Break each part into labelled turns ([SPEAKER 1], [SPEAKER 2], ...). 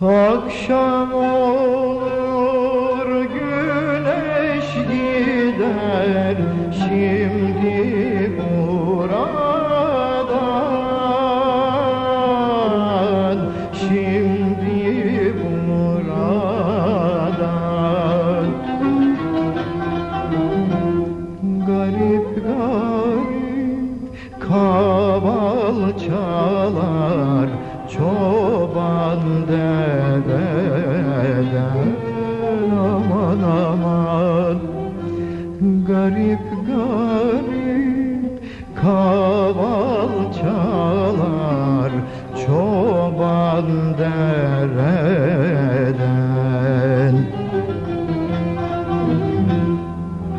[SPEAKER 1] Akşam olur güneş gider. Şimdi buradan şimdi buradan. Garip garip kaval çalar çoban dededen. Aman aman Garip garip kaval çalar çoban dereden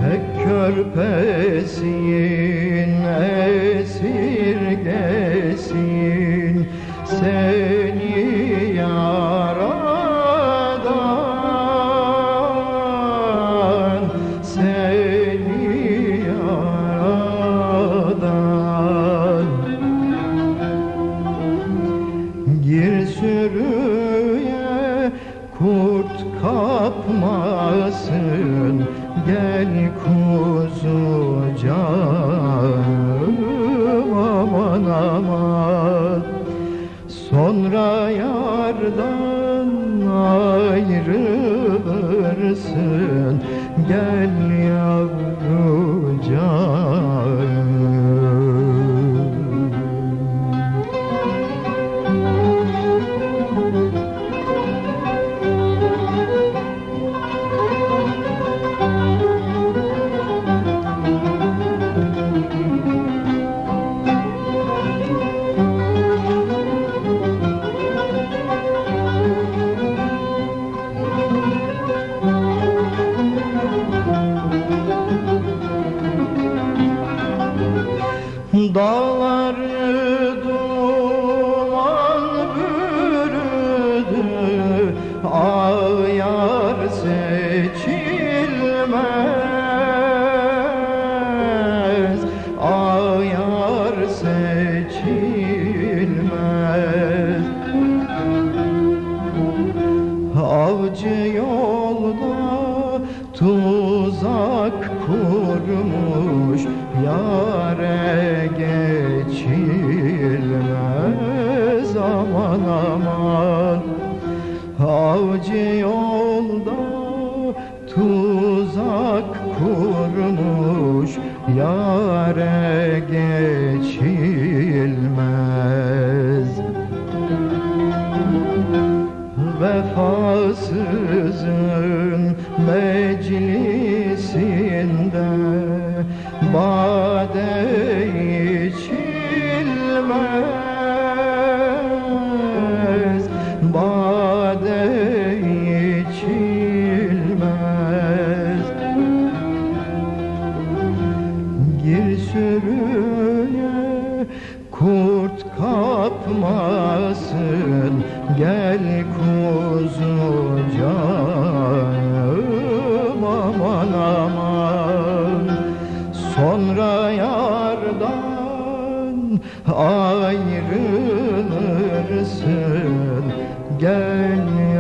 [SPEAKER 1] Pek körpesin esirgesin Gir sürüye kurt kapmasın. Gel kuzucağım aman aman. Sonra yardan ayrılırsın. Gel yavrucağım Avcı yolda tuzak kurmuş Yare geçilmez. Aman aman. Avcı yolda tuzak kurmuş Yare geçilmez Vefasızın meclisinde Bade kurt kapmasın Gel kuzucağım aman aman. Sonra yardan ayrılırsın Gel